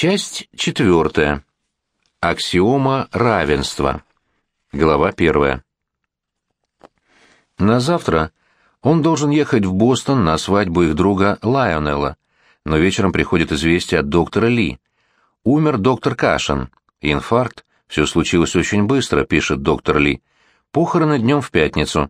Часть четвертая. Аксиома равенства. Глава первая. На завтра он должен ехать в Бостон на свадьбу их друга Лайонелла, но вечером приходит известие от доктора Ли. Умер доктор Кашин. Инфаркт. Все случилось очень быстро, пишет доктор Ли. Похороны днем в пятницу.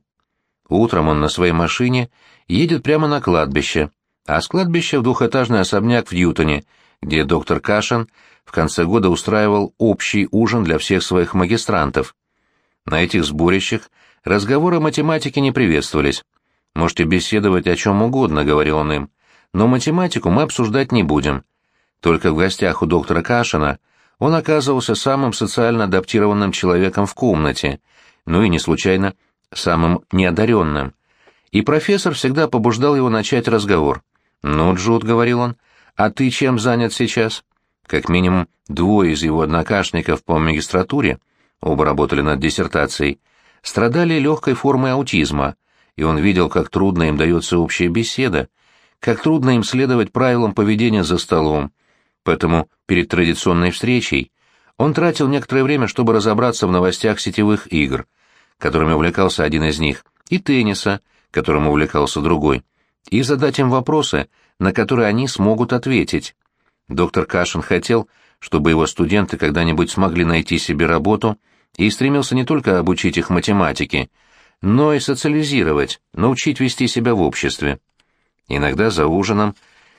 Утром он на своей машине едет прямо на кладбище, а с кладбища в двухэтажный особняк в Ютоне, где доктор Кашин в конце года устраивал общий ужин для всех своих магистрантов. На этих сборищах разговоры математики не приветствовались. «Можете беседовать о чем угодно», — говорил он им, — «но математику мы обсуждать не будем». Только в гостях у доктора Кашина он оказывался самым социально адаптированным человеком в комнате, ну и не случайно самым неодаренным. И профессор всегда побуждал его начать разговор. «Ну, Джуд», — говорил он, — «а ты чем занят сейчас?» Как минимум двое из его однокашников по магистратуре, оба работали над диссертацией, страдали легкой формой аутизма, и он видел, как трудно им дается общая беседа, как трудно им следовать правилам поведения за столом. Поэтому перед традиционной встречей он тратил некоторое время, чтобы разобраться в новостях сетевых игр, которыми увлекался один из них, и тенниса, которым увлекался другой, и задать им вопросы, на которые они смогут ответить. Доктор Кашин хотел, чтобы его студенты когда-нибудь смогли найти себе работу и стремился не только обучить их математике, но и социализировать, научить вести себя в обществе. Иногда за ужином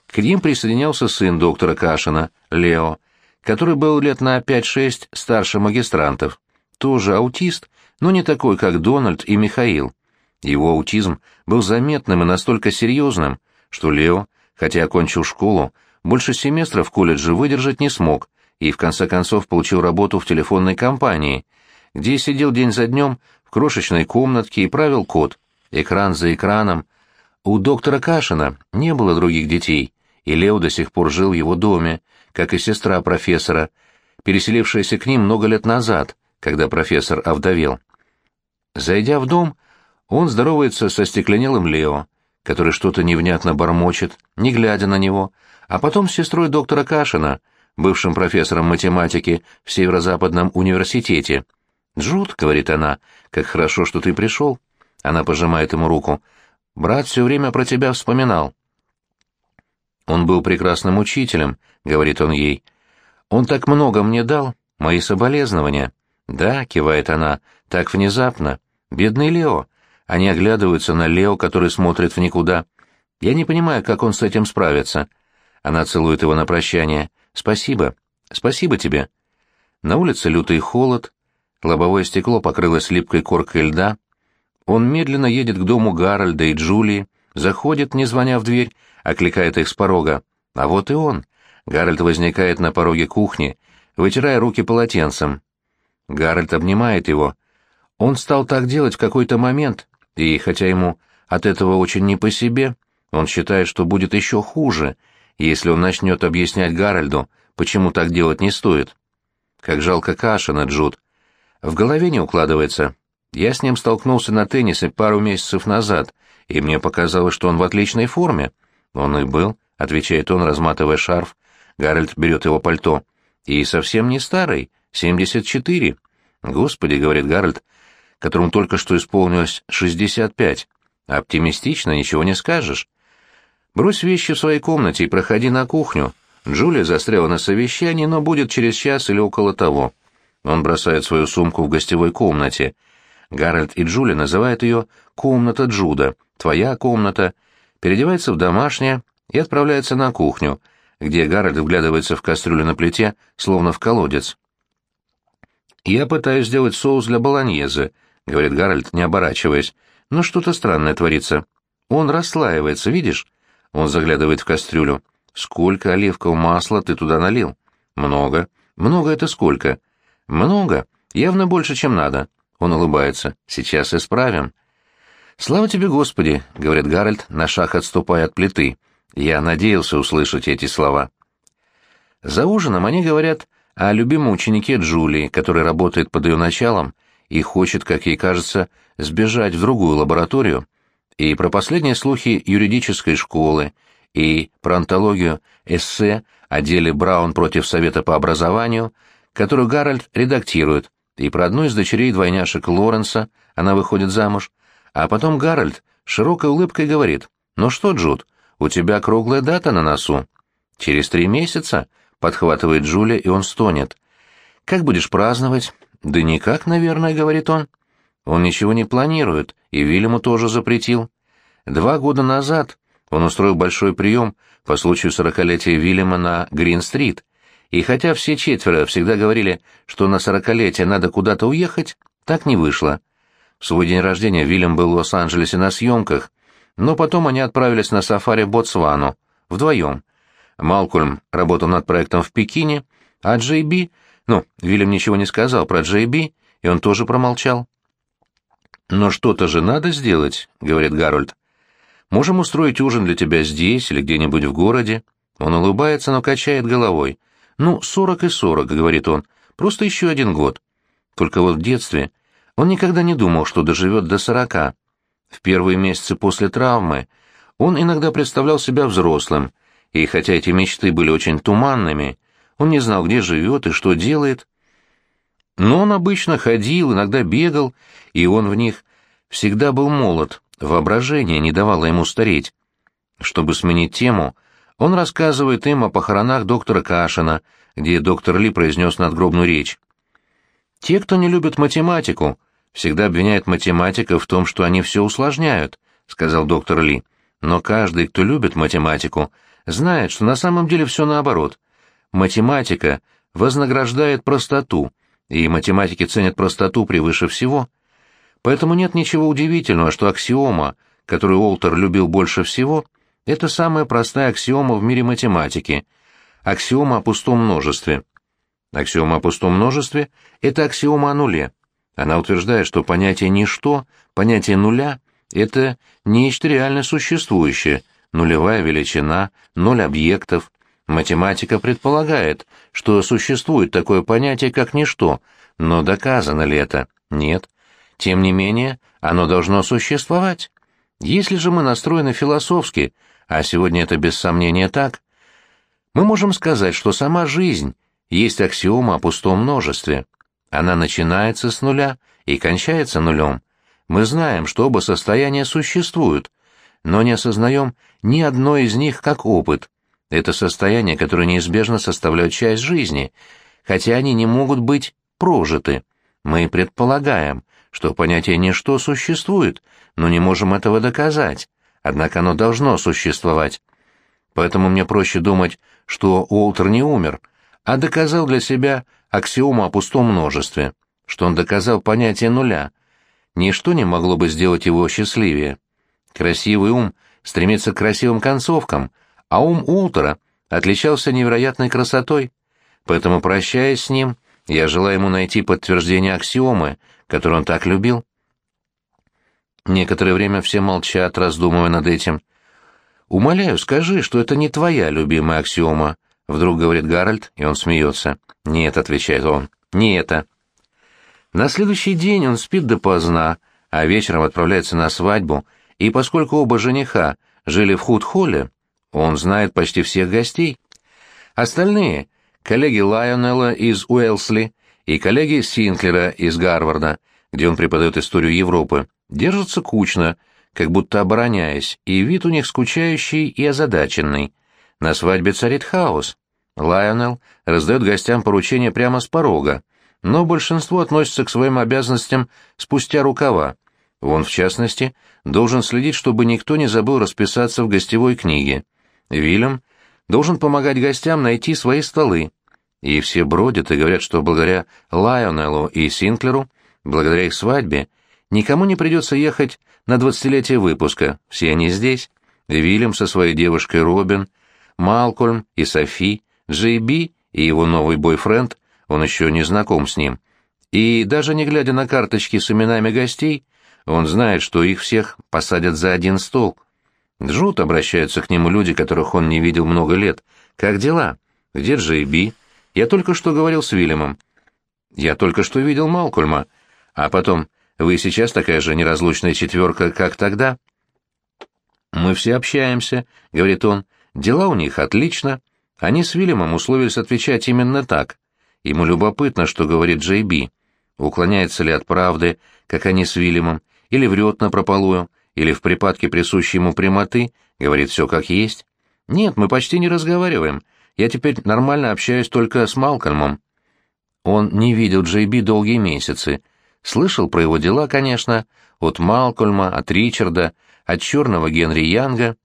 к ним присоединялся сын доктора Кашина, Лео, который был лет на 5-6 старше магистрантов, тоже аутист, но не такой, как Дональд и Михаил. Его аутизм был заметным и настолько серьезным, что Лео, хотя окончил школу, больше семестра в колледже выдержать не смог и в конце концов получил работу в телефонной компании, где сидел день за днем в крошечной комнатке и правил код, экран за экраном. У доктора Кашина не было других детей, и Лео до сих пор жил в его доме, как и сестра профессора, переселившаяся к ним много лет назад, когда профессор овдовел. Зайдя в дом, он здоровается со стекленелым Лео, который что-то невнятно бормочет, не глядя на него, а потом с сестрой доктора Кашина, бывшим профессором математики в Северо-Западном университете. «Джуд», — говорит она, — «как хорошо, что ты пришел». Она пожимает ему руку. «Брат все время про тебя вспоминал». «Он был прекрасным учителем», — говорит он ей. «Он так много мне дал, мои соболезнования». «Да», — кивает она, — «так внезапно. Бедный Лео. Они оглядываются на Лео, который смотрит в никуда. Я не понимаю, как он с этим справится. Она целует его на прощание. Спасибо. Спасибо тебе. На улице лютый холод. Лобовое стекло покрылось липкой коркой льда. Он медленно едет к дому Гарольда и Джулии, заходит, не звоня в дверь, окликает их с порога. А вот и он. Гарольд возникает на пороге кухни, вытирая руки полотенцем. Гарольд обнимает его. Он стал так делать в какой-то момент, и хотя ему от этого очень не по себе, он считает, что будет еще хуже, если он начнет объяснять Гарольду, почему так делать не стоит. Как жалко Кашена, Джуд. В голове не укладывается. Я с ним столкнулся на теннисе пару месяцев назад, и мне показалось, что он в отличной форме. Он и был, — отвечает он, разматывая шарф. Гарольд берет его пальто. И совсем не старый, семьдесят четыре. Господи, — говорит Гарольд, — которому только что исполнилось 65. Оптимистично, ничего не скажешь. Брось вещи в своей комнате и проходи на кухню. Джулия застряла на совещании, но будет через час или около того. Он бросает свою сумку в гостевой комнате. Гарольд и Джулия называют ее «комната Джуда», «твоя комната», переодевается в домашнее и отправляется на кухню, где Гарольд вглядывается в кастрюлю на плите, словно в колодец. «Я пытаюсь сделать соус для болоньезе», — говорит Гарольд, не оборачиваясь. «Но что-то странное творится. Он расслаивается, видишь?» Он заглядывает в кастрюлю. «Сколько оливкового масла ты туда налил?» «Много». «Много это сколько?» «Много. Явно больше, чем надо». Он улыбается. «Сейчас исправим». «Слава тебе, Господи!» — говорит Гарольд, на шаг отступая от плиты. Я надеялся услышать эти слова. За ужином они говорят о любимом ученике Джулии, который работает под ее началом, и хочет, как ей кажется, сбежать в другую лабораторию, и про последние слухи юридической школы, и про антологию эссе о деле Браун против Совета по образованию, которую Гарольд редактирует, и про одну из дочерей двойняшек Лоренса, она выходит замуж, а потом Гарольд широкой улыбкой говорит, «Ну что, Джуд, у тебя круглая дата на носу». «Через три месяца?» — подхватывает Джулия, и он стонет. «Как будешь праздновать?» «Да никак, наверное», — говорит он. Он ничего не планирует, и Вильяму тоже запретил. Два года назад он устроил большой прием по случаю сорокалетия Вильяма на Грин-стрит, и хотя все четверо всегда говорили, что на сорокалетие надо куда-то уехать, так не вышло. В свой день рождения Вильям был в Лос-Анджелесе на съемках, но потом они отправились на сафари в Ботсвану, вдвоем. Малкольм работал над проектом в Пекине, а Джей Би... Ну, Вильям ничего не сказал про Джей Би, и он тоже промолчал. «Но что-то же надо сделать», — говорит Гарольд. «Можем устроить ужин для тебя здесь или где-нибудь в городе». Он улыбается, но качает головой. «Ну, сорок и сорок», — говорит он, — «просто еще один год». Только вот в детстве он никогда не думал, что доживет до сорока. В первые месяцы после травмы он иногда представлял себя взрослым, и хотя эти мечты были очень туманными, он не знал, где живет и что делает, но он обычно ходил, иногда бегал, и он в них всегда был молод, воображение не давало ему стареть. Чтобы сменить тему, он рассказывает им о похоронах доктора Кашина, где доктор Ли произнес надгробную речь. «Те, кто не любит математику, всегда обвиняют математиков в том, что они все усложняют», — сказал доктор Ли. «Но каждый, кто любит математику, знает, что на самом деле все наоборот. Математика вознаграждает простоту, и математики ценят простоту превыше всего. Поэтому нет ничего удивительного, что аксиома, которую Уолтер любил больше всего, это самая простая аксиома в мире математики — аксиома о пустом множестве. Аксиома о пустом множестве — это аксиома о нуле. Она утверждает, что понятие «ничто», понятие «нуля» — это нечто реально существующее, нулевая величина, ноль объектов, Математика предполагает, что существует такое понятие, как ничто, но доказано ли это? Нет. Тем не менее, оно должно существовать. Если же мы настроены философски, а сегодня это без сомнения так, мы можем сказать, что сама жизнь есть аксиома о пустом множестве. Она начинается с нуля и кончается нулем. Мы знаем, что оба состояния существуют, но не осознаем ни одно из них как опыт, это состояние, которое неизбежно составляют часть жизни, хотя они не могут быть прожиты. Мы предполагаем, что понятие «ничто» существует, но не можем этого доказать, однако оно должно существовать. Поэтому мне проще думать, что Уолтер не умер, а доказал для себя аксиому о пустом множестве, что он доказал понятие нуля. Ничто не могло бы сделать его счастливее. Красивый ум стремится к красивым концовкам — а ум Ултера отличался невероятной красотой, поэтому, прощаясь с ним, я желаю ему найти подтверждение аксиомы, которую он так любил. Некоторое время все молчат, раздумывая над этим. «Умоляю, скажи, что это не твоя любимая аксиома», — вдруг говорит Гарольд, и он смеется. «Нет», — отвечает он, — «не это». На следующий день он спит допоздна, а вечером отправляется на свадьбу, и поскольку оба жениха жили в Худ-Холле, он знает почти всех гостей. Остальные — коллеги Лайонелла из Уэлсли и коллеги Синклера из Гарварда, где он преподает историю Европы, держатся кучно, как будто обороняясь, и вид у них скучающий и озадаченный. На свадьбе царит хаос. Лайонелл раздает гостям поручения прямо с порога, но большинство относится к своим обязанностям спустя рукава. Он, в частности, должен следить, чтобы никто не забыл расписаться в гостевой книге. Вильям должен помогать гостям найти свои столы. И все бродят и говорят, что благодаря Лайонеллу и Синклеру, благодаря их свадьбе, никому не придется ехать на двадцатилетие выпуска, все они здесь. Вильям со своей девушкой Робин, Малкольм и Софи, Джей Би и его новый бойфренд, он еще не знаком с ним. И даже не глядя на карточки с именами гостей, он знает, что их всех посадят за один стол — Джуд обращаются к нему люди, которых он не видел много лет. «Как дела? Где Джей Би? Я только что говорил с Вильямом. Я только что видел Малкольма. А потом, вы сейчас такая же неразлучная четверка, как тогда?» «Мы все общаемся», — говорит он. Дела у них отлично. Они с Вильямом условились отвечать именно так. Ему любопытно, что говорит Джей Би. Уклоняется ли от правды, как они с Вильямом, или врет напропалую, или в припадке присущей ему прямоты, говорит все как есть. Нет, мы почти не разговариваем. Я теперь нормально общаюсь только с Малкольмом. Он не видел Джей Би долгие месяцы. Слышал про его дела, конечно, от Малкольма, от Ричарда, от черного Генри Янга.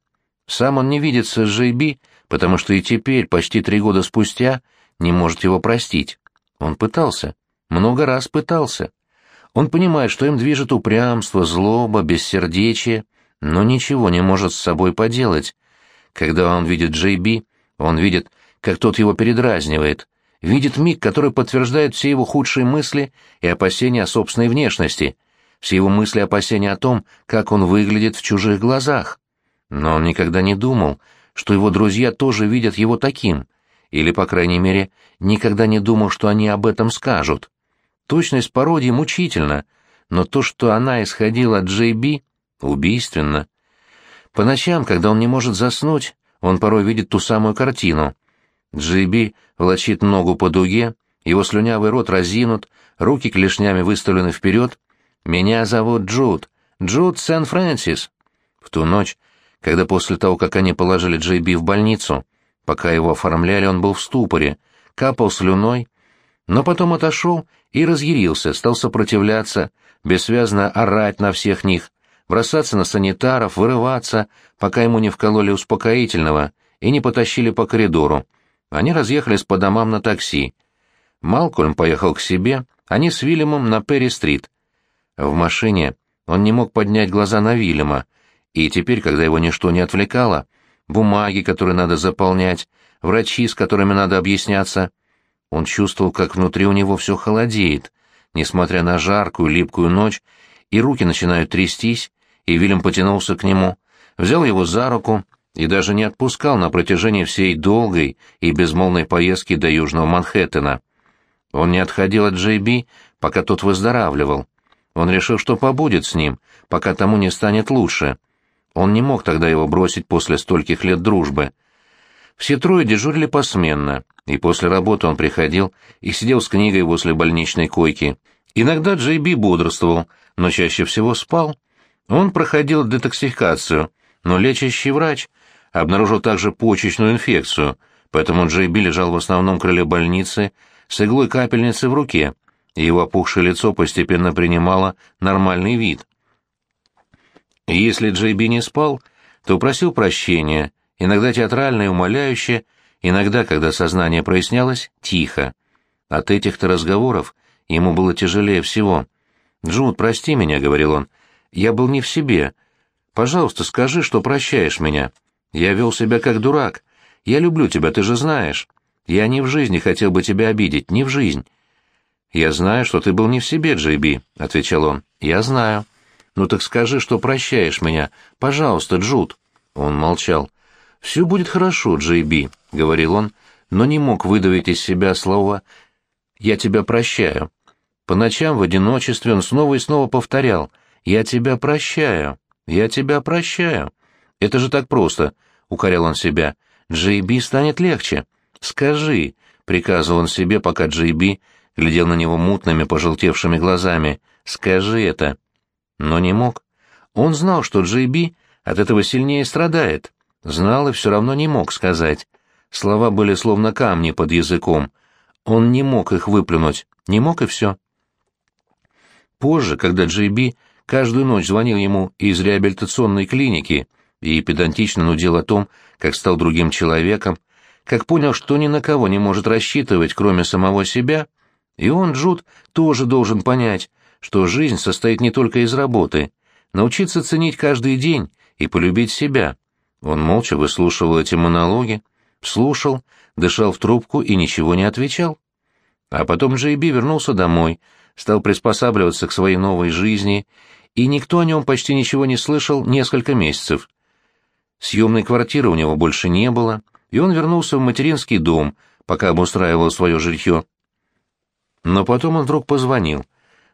Сам он не видится с Джей Би, потому что и теперь, почти три года спустя, не может его простить. Он пытался. Много раз пытался. Он понимает, что им движет упрямство, злоба, бессердечие, но ничего не может с собой поделать. Когда он видит Джей Би, он видит, как тот его передразнивает, видит миг, который подтверждает все его худшие мысли и опасения о собственной внешности, все его мысли и опасения о том, как он выглядит в чужих глазах. Но он никогда не думал, что его друзья тоже видят его таким, или, по крайней мере, никогда не думал, что они об этом скажут. Точность пародии мучительна, но то, что она исходила от Джей Би, убийственно. По ночам, когда он не может заснуть, он порой видит ту самую картину. Джей Би волочит ногу по дуге, его слюнявый рот разинут, руки клешнями выставлены вперед. «Меня зовут Джуд. Джуд Сен-Фрэнсис». В ту ночь, когда после того, как они положили Джей Би в больницу, пока его оформляли, он был в ступоре, капал слюной, но потом отошел и разъярился, стал сопротивляться, бессвязно орать на всех них, бросаться на санитаров, вырываться, пока ему не вкололи успокоительного и не потащили по коридору. Они разъехались по домам на такси. Малкольм поехал к себе, они с Вильямом на Перри-стрит. В машине он не мог поднять глаза на Вильяма, и теперь, когда его ничто не отвлекало, бумаги, которые надо заполнять, врачи, с которыми надо объясняться, он чувствовал, как внутри у него все холодеет, несмотря на жаркую, липкую ночь, и руки начинают трястись, и Вильям потянулся к нему, взял его за руку и даже не отпускал на протяжении всей долгой и безмолвной поездки до Южного Манхэттена. Он не отходил от Джей Би, пока тот выздоравливал. Он решил, что побудет с ним, пока тому не станет лучше. Он не мог тогда его бросить после стольких лет дружбы. Все трое дежурили посменно, и после работы он приходил и сидел с книгой возле больничной койки. Иногда Джей Би бодрствовал, но чаще всего спал. Он проходил детоксикацию, но лечащий врач обнаружил также почечную инфекцию, поэтому Джей Би лежал в основном крыле больницы с иглой капельницы в руке, и его опухшее лицо постепенно принимало нормальный вид. Если Джей Би не спал, то просил прощения, иногда театрально и умоляюще, иногда, когда сознание прояснялось, тихо. От этих-то разговоров ему было тяжелее всего. «Джуд, прости меня», — говорил он, — «я был не в себе. Пожалуйста, скажи, что прощаешь меня. Я вел себя как дурак. Я люблю тебя, ты же знаешь. Я ни в жизни хотел бы тебя обидеть, ни в жизнь». «Я знаю, что ты был не в себе, Джейби», — отвечал он. «Я знаю». «Ну так скажи, что прощаешь меня. Пожалуйста, Джуд». Он молчал. «Все будет хорошо, Джейби», — говорил он, но не мог выдавить из себя слова «я тебя прощаю». По ночам в одиночестве он снова и снова повторял «я тебя прощаю, я тебя прощаю». «Это же так просто», — укорял он себя. «Джейби станет легче». «Скажи», — приказывал он себе, пока Джейби глядел на него мутными, пожелтевшими глазами. «Скажи это» но не мог. Он знал, что Джейби от этого сильнее страдает. Знал и все равно не мог сказать. Слова были словно камни под языком. Он не мог их выплюнуть. Не мог и все. Позже, когда Джейби каждую ночь звонил ему из реабилитационной клиники и педантично нудил о том, как стал другим человеком, как понял, что ни на кого не может рассчитывать, кроме самого себя, и он, Джуд, тоже должен понять, что жизнь состоит не только из работы, научиться ценить каждый день и полюбить себя. Он молча выслушивал эти монологи, слушал, дышал в трубку и ничего не отвечал. А потом Джейби вернулся домой, стал приспосабливаться к своей новой жизни, и никто о нем почти ничего не слышал несколько месяцев. Съемной квартиры у него больше не было, и он вернулся в материнский дом, пока обустраивал свое жилье. Но потом он вдруг позвонил.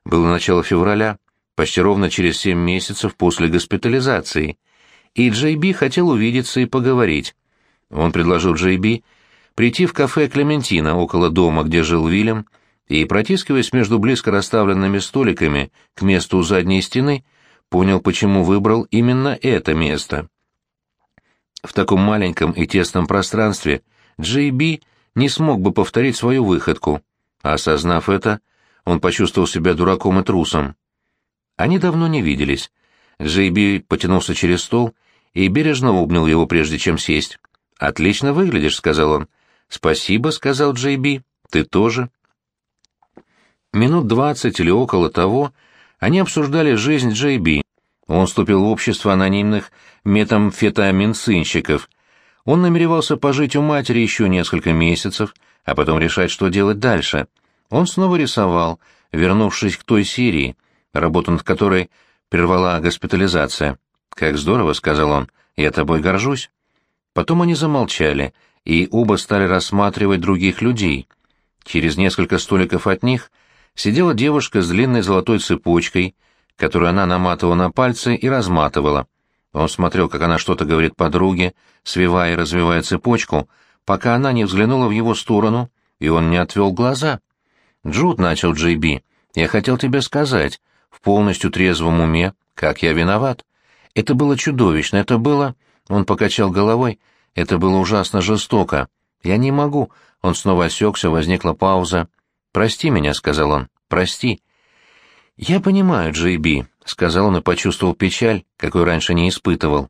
Было начало февраля, почти ровно через семь месяцев после госпитализации, и Джей Би хотел увидеться и поговорить. Он предложил Джей Би прийти в кафе «Клементина» около дома, где жил Вильям, и, протискиваясь между близко расставленными столиками к месту у задней стены, понял, почему выбрал именно это место. В таком маленьком и тесном пространстве Джей Би не смог бы повторить свою выходку, осознав это, он почувствовал себя дураком и трусом. Они давно не виделись. Джей Би потянулся через стол и бережно обнял его, прежде чем сесть. «Отлично выглядишь», — сказал он. «Спасибо», — сказал Джей Би. «Ты тоже». Минут двадцать или около того они обсуждали жизнь Джей Би. Он вступил в общество анонимных метамфетаминсынщиков. Он намеревался пожить у матери еще несколько месяцев, а потом решать, что делать дальше. Он снова рисовал, вернувшись к той серии, работу над которой прервала госпитализация. «Как здорово», — сказал он, — «я тобой горжусь». Потом они замолчали, и оба стали рассматривать других людей. Через несколько столиков от них сидела девушка с длинной золотой цепочкой, которую она наматывала на пальцы и разматывала. Он смотрел, как она что-то говорит подруге, свивая и развивая цепочку, пока она не взглянула в его сторону, и он не отвел глаза. «Джуд», — начал Джей Би, — «я хотел тебе сказать, в полностью трезвом уме, как я виноват. Это было чудовищно, это было...» Он покачал головой. «Это было ужасно жестоко. Я не могу...» Он снова осекся, возникла пауза. «Прости меня», — сказал он, — «прости». «Я понимаю, Джей Би», — сказал он и почувствовал печаль, какой раньше не испытывал.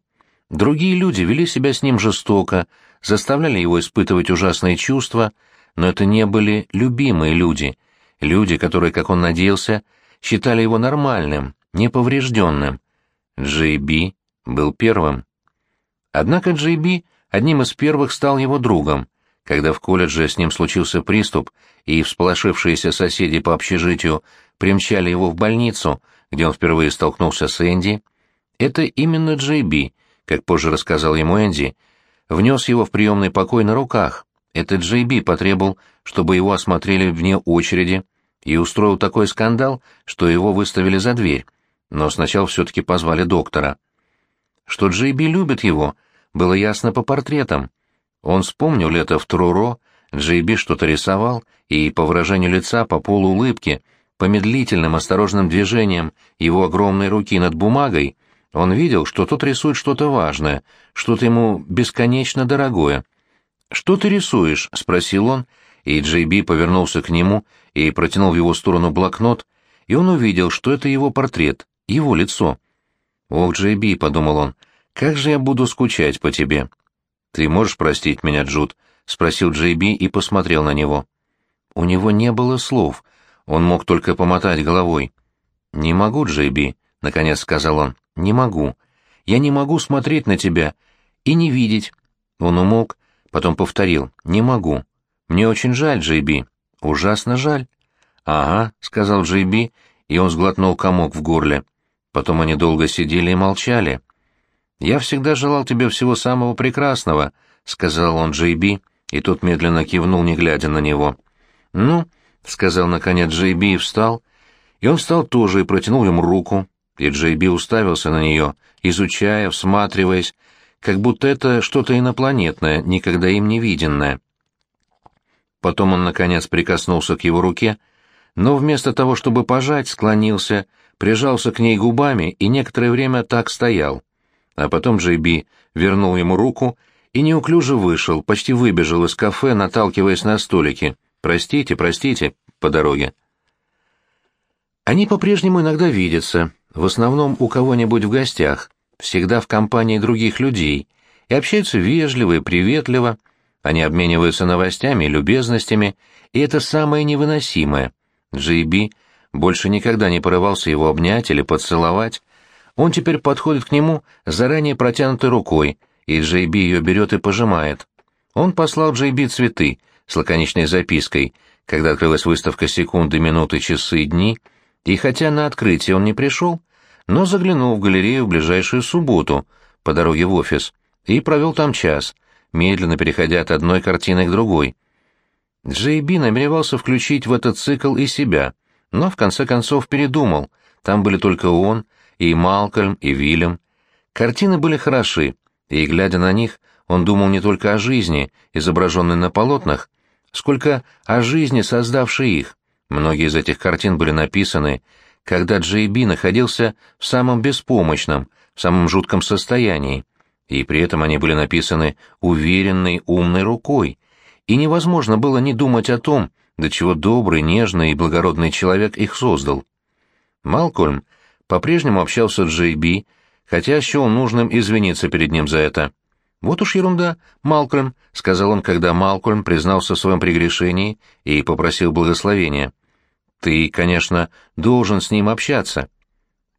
Другие люди вели себя с ним жестоко, заставляли его испытывать ужасные чувства, но это не были любимые люди, люди, которые, как он надеялся, считали его нормальным, неповрежденным. Джей Би был первым. Однако Джей Би одним из первых стал его другом. Когда в колледже с ним случился приступ, и всполошившиеся соседи по общежитию примчали его в больницу, где он впервые столкнулся с Энди, это именно Джей Би, как позже рассказал ему Энди, внес его в приемный покой на руках. Это Джей Би потребовал, чтобы его осмотрели вне очереди, и устроил такой скандал, что его выставили за дверь, но сначала все-таки позвали доктора. Что Джей Би любит его, было ясно по портретам. Он вспомнил лето в Труро, Джей Би что-то рисовал, и по выражению лица, по полуулыбке, по медлительным осторожным движениям его огромной руки над бумагой, он видел, что тот рисует что-то важное, что-то ему бесконечно дорогое. «Что ты рисуешь?» — спросил он, и Джей Би повернулся к нему и протянул в его сторону блокнот, и он увидел, что это его портрет, его лицо. «Ох, Джей Би», — подумал он, — «как же я буду скучать по тебе». «Ты можешь простить меня, Джуд?» — спросил Джей Би и посмотрел на него. У него не было слов, он мог только помотать головой. «Не могу, Джей Би», — наконец сказал он, — «не могу. Я не могу смотреть на тебя и не видеть». Он умолк, потом повторил, «не могу. Мне очень жаль, Джей Би, ужасно жаль». «Ага», — сказал Джей Би, и он сглотнул комок в горле. Потом они долго сидели и молчали. «Я всегда желал тебе всего самого прекрасного», — сказал он Джей Би, и тот медленно кивнул, не глядя на него. «Ну», — сказал наконец Джей Би и встал, и он встал тоже и протянул ему руку, и Джей Би уставился на нее, изучая, всматриваясь, как будто это что-то инопланетное, никогда им не виденное. Потом он, наконец, прикоснулся к его руке, но вместо того, чтобы пожать, склонился, прижался к ней губами и некоторое время так стоял. А потом Джей Би вернул ему руку и неуклюже вышел, почти выбежал из кафе, наталкиваясь на столики. «Простите, простите», по дороге. Они по-прежнему иногда видятся, в основном у кого-нибудь в гостях, всегда в компании других людей, и общаются вежливо и приветливо, они обмениваются новостями любезностями, и это самое невыносимое. Джей Би больше никогда не порывался его обнять или поцеловать. Он теперь подходит к нему заранее протянутой рукой, и Джей Би ее берет и пожимает. Он послал Джей Би цветы с лаконичной запиской, когда открылась выставка «Секунды, минуты, часы, дни», и хотя на открытие он не пришел, но заглянул в галерею в ближайшую субботу по дороге в офис и провел там час, медленно переходя от одной картины к другой. Джей Би намеревался включить в этот цикл и себя, но в конце концов передумал. Там были только он, и Малкольм, и Вильям. Картины были хороши, и, глядя на них, он думал не только о жизни, изображенной на полотнах, сколько о жизни, создавшей их. Многие из этих картин были написаны, когда Джей Би находился в самом беспомощном, в самом жутком состоянии, и при этом они были написаны уверенной, умной рукой, и невозможно было не думать о том, до чего добрый, нежный и благородный человек их создал. Малкольм по-прежнему общался с Джей Би, хотя счел нужным извиниться перед ним за это. «Вот уж ерунда, Малкольм», — сказал он, когда Малкольм признался в своем прегрешении и попросил благословения. «Ты, конечно, должен с ним общаться.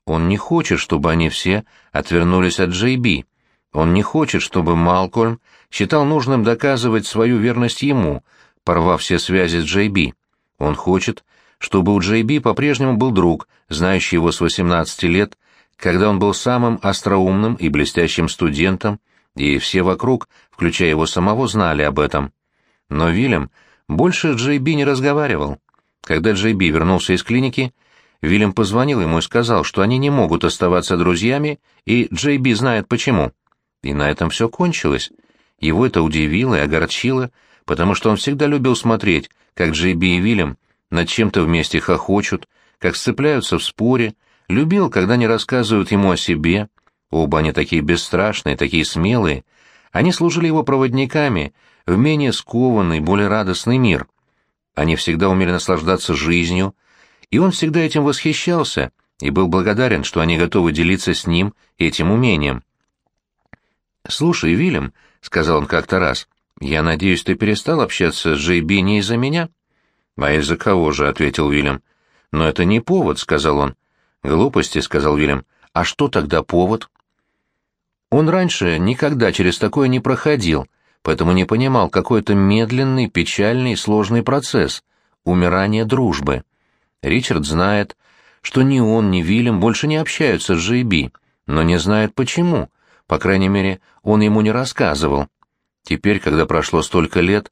Он не хочет, чтобы они все отвернулись от Джей Би. Он не хочет, чтобы Малкольм считал нужным доказывать свою верность ему, порвав все связи с Джей Би. Он хочет, чтобы у Джей Би по-прежнему был друг, знающий его с 18 лет, когда он был самым остроумным и блестящим студентом, и все вокруг, включая его самого, знали об этом. Но Вильям больше с Джей Би не разговаривал. Когда Джей Би вернулся из клиники, Вильям позвонил ему и сказал, что они не могут оставаться друзьями, и Джей Би знает почему. И на этом все кончилось. Его это удивило и огорчило, потому что он всегда любил смотреть, как Джей Би и Вильям над чем-то вместе хохочут, как сцепляются в споре, любил, когда они рассказывают ему о себе. Оба они такие бесстрашные, такие смелые. Они служили его проводниками в менее скованный, более радостный мир. Они всегда умели наслаждаться жизнью, и он всегда этим восхищался и был благодарен, что они готовы делиться с ним этим умением. «Слушай, Вильям», — сказал он как-то раз, — «я надеюсь, ты перестал общаться с Джей Би не из-за меня?» «А из-за кого же?» — ответил Вильям. «Но это не повод», — сказал он. «Глупости», — сказал Вильям. «А что тогда повод?» Он раньше никогда через такое не проходил, поэтому не понимал, какой это медленный, печальный, сложный процесс — умирание дружбы. Ричард знает, что ни он, ни Вильям больше не общаются с Джейби, но не знает почему. По крайней мере, он ему не рассказывал. Теперь, когда прошло столько лет,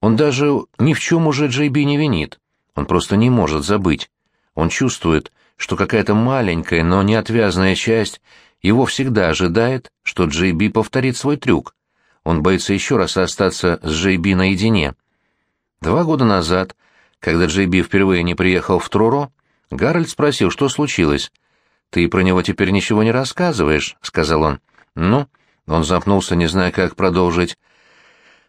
он даже ни в чем уже Джейби не винит. Он просто не может забыть. Он чувствует, что какая-то маленькая, но неотвязная часть его всегда ожидает, что Джейби повторит свой трюк. Он боится еще раз остаться с Джейби наедине. Два года назад, когда Джейби впервые не приехал в Труро, Гарольд спросил, что случилось. «Ты про него теперь ничего не рассказываешь», — сказал он. «Ну?» — он запнулся, не зная, как продолжить.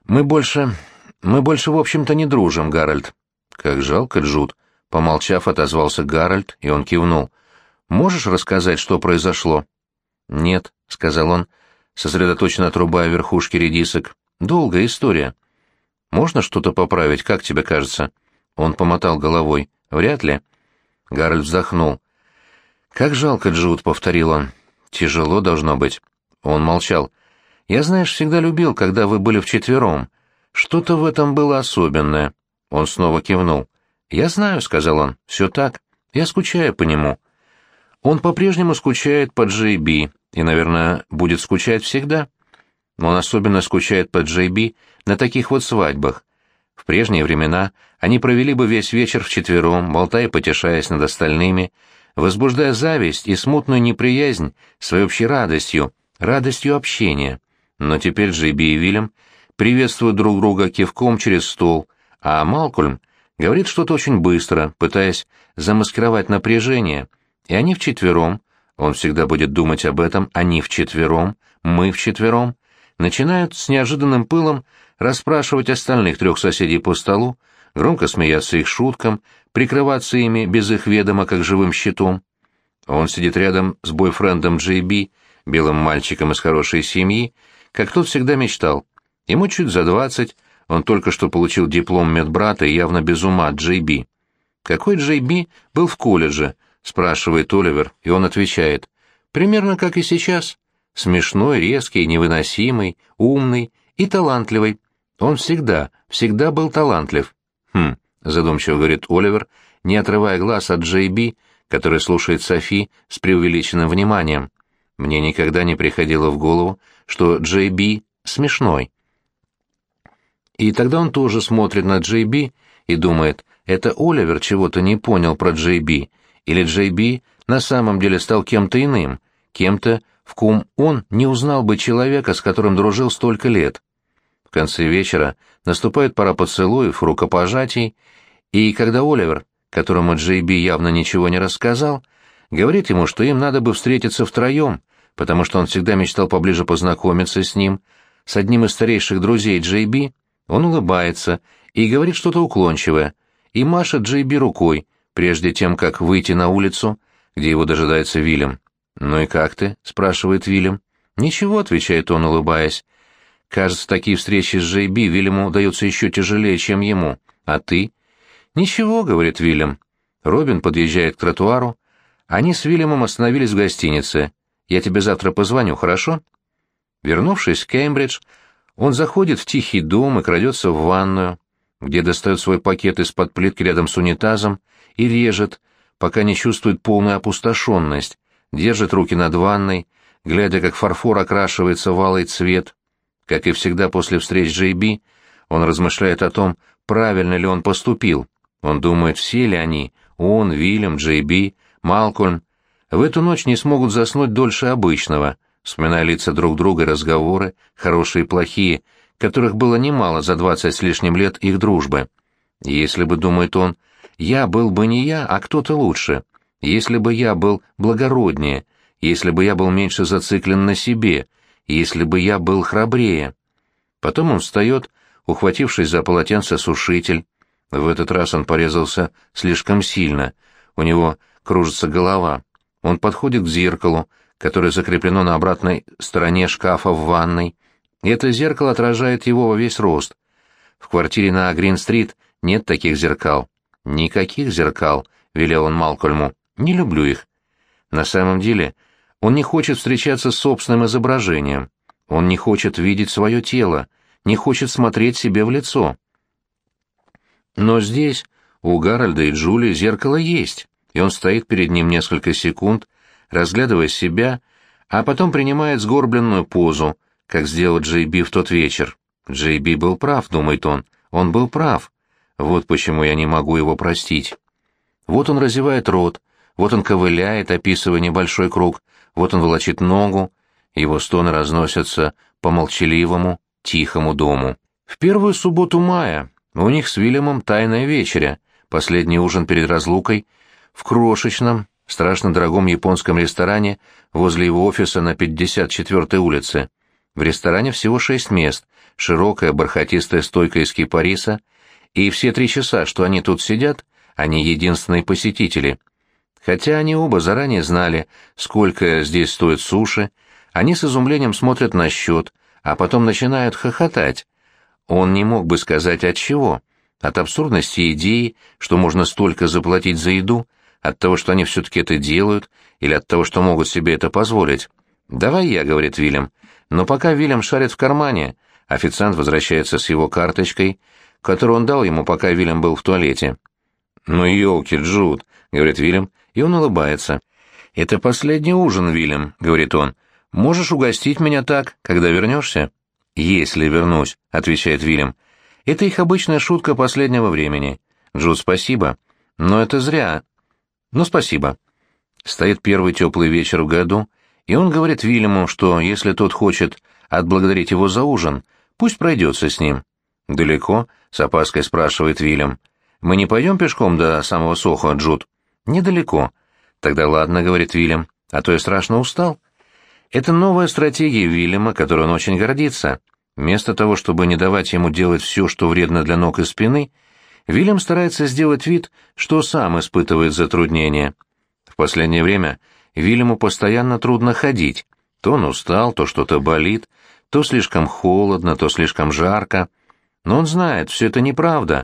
«Мы больше... мы больше, в общем-то, не дружим, Гарольд». «Как жалко, Джуд», — помолчав, отозвался Гарольд, и он кивнул. «Можешь рассказать, что произошло?» «Нет», — сказал он, сосредоточенно отрубая верхушки редисок. «Долгая история. Можно что-то поправить, как тебе кажется?» Он помотал головой. «Вряд ли». Гарольд вздохнул. «Как жалко, Джуд», — повторил он. «Тяжело должно быть». Он молчал. «Я, знаешь, всегда любил, когда вы были вчетвером. Что-то в этом было особенное». Он снова кивнул. «Я знаю», — сказал он, — «все так. Я скучаю по нему». Он по-прежнему скучает по Джей Би и, наверное, будет скучать всегда. Но он особенно скучает по Джей Би на таких вот свадьбах. В прежние времена они провели бы весь вечер вчетвером, болтая потешаясь над остальными, возбуждая зависть и смутную неприязнь своей общей радостью, радостью общения. Но теперь Джей Би и Вильям приветствуют друг друга кивком через стол, а Малкольм говорит что-то очень быстро, пытаясь замаскировать напряжение — и они вчетвером, он всегда будет думать об этом, они вчетвером, мы вчетвером, начинают с неожиданным пылом расспрашивать остальных трех соседей по столу, громко смеяться их шуткам, прикрываться ими без их ведома как живым щитом. Он сидит рядом с бойфрендом Джей Би, белым мальчиком из хорошей семьи, как тот всегда мечтал. Ему чуть за двадцать, он только что получил диплом медбрата и явно без ума Джей Би. Какой Джей Би был в колледже, спрашивает Оливер, и он отвечает. Примерно как и сейчас. Смешной, резкий, невыносимый, умный и талантливый. Он всегда, всегда был талантлив. Хм, задумчиво говорит Оливер, не отрывая глаз от Джей Би, который слушает Софи с преувеличенным вниманием. Мне никогда не приходило в голову, что Джей Би смешной. И тогда он тоже смотрит на Джей Би и думает, это Оливер чего-то не понял про Джей Би, или Джей Би на самом деле стал кем-то иным, кем-то в ком он не узнал бы человека, с которым дружил столько лет. В конце вечера наступает пора поцелуев, рукопожатий, и когда Оливер, которому Джей Би явно ничего не рассказал, говорит ему, что им надо бы встретиться втроем, потому что он всегда мечтал поближе познакомиться с ним, с одним из старейших друзей Джей Би, он улыбается и говорит что-то уклончивое, и машет Джей Би рукой, прежде тем, как выйти на улицу, где его дожидается Вильям. «Ну и как ты?» — спрашивает Вильям. «Ничего», — отвечает он, улыбаясь. «Кажется, такие встречи с Джей Би Вильяму даются еще тяжелее, чем ему. А ты?» «Ничего», — говорит Вильям. Робин подъезжает к тротуару. Они с Вильямом остановились в гостинице. «Я тебе завтра позвоню, хорошо?» Вернувшись в Кембридж, он заходит в тихий дом и крадется в ванную, где достает свой пакет из-под плитки рядом с унитазом и режет, пока не чувствует полную опустошенность, держит руки над ванной, глядя, как фарфор окрашивается в алый цвет. Как и всегда после встреч Джей Би, он размышляет о том, правильно ли он поступил. Он думает, все ли они, он, Вильям, Джей Би, Малкольм, в эту ночь не смогут заснуть дольше обычного, вспоминая лица друг друга разговоры, хорошие и плохие, которых было немало за двадцать с лишним лет их дружбы. Если бы, думает он, я был бы не я, а кто-то лучше, если бы я был благороднее, если бы я был меньше зациклен на себе, если бы я был храбрее. Потом он встает, ухватившись за полотенце-сушитель. В этот раз он порезался слишком сильно, у него кружится голова. Он подходит к зеркалу, которое закреплено на обратной стороне шкафа в ванной, и это зеркало отражает его во весь рост. В квартире на Грин-стрит нет таких зеркал. «Никаких зеркал», — велел он Малкольму. «Не люблю их». На самом деле, он не хочет встречаться с собственным изображением. Он не хочет видеть свое тело, не хочет смотреть себе в лицо. Но здесь у Гарольда и Джулии зеркало есть, и он стоит перед ним несколько секунд, разглядывая себя, а потом принимает сгорбленную позу, как сделал Джей Би в тот вечер. Джей Би был прав, думает он, он был прав. Вот почему я не могу его простить. Вот он разевает рот, вот он ковыляет, описывая небольшой круг, вот он волочит ногу, его стоны разносятся по молчаливому, тихому дому. В первую субботу мая у них с Вильямом тайная вечеря, последний ужин перед разлукой, в крошечном, страшно дорогом японском ресторане возле его офиса на 54-й улице. В ресторане всего шесть мест, широкая бархатистая стойка из кипариса, и все три часа, что они тут сидят, они единственные посетители. Хотя они оба заранее знали, сколько здесь стоит суши, они с изумлением смотрят на счет, а потом начинают хохотать. Он не мог бы сказать от чего. От абсурдности идеи, что можно столько заплатить за еду, от того, что они все-таки это делают, или от того, что могут себе это позволить. «Давай я», — говорит Вильям. Но пока Вильям шарит в кармане, официант возвращается с его карточкой, которую он дал ему, пока Вильям был в туалете. «Ну, елки, Джуд», — говорит Вильям, и он улыбается. «Это последний ужин, Вильям», — говорит он. Можешь угостить меня так, когда вернешься?» «Если вернусь», — отвечает Вильям. «Это их обычная шутка последнего времени. Джуд, спасибо. Но это зря. Ну, спасибо». Стоит первый теплый вечер в году, и он говорит Вильяму, что если тот хочет отблагодарить его за ужин, пусть пройдется с ним. «Далеко?» — с опаской спрашивает Вильям. «Мы не пойдем пешком до самого Сохо, Джуд?» «Недалеко». «Тогда ладно», — говорит Вильям, — «а то я страшно устал». Это новая стратегия Вильяма, которой он очень гордится. Вместо того, чтобы не давать ему делать все, что вредно для ног и спины, Вильям старается сделать вид, что сам испытывает затруднения. В последнее время Вильяму постоянно трудно ходить. То он устал, то что-то болит, то слишком холодно, то слишком жарко. Но он знает, все это неправда,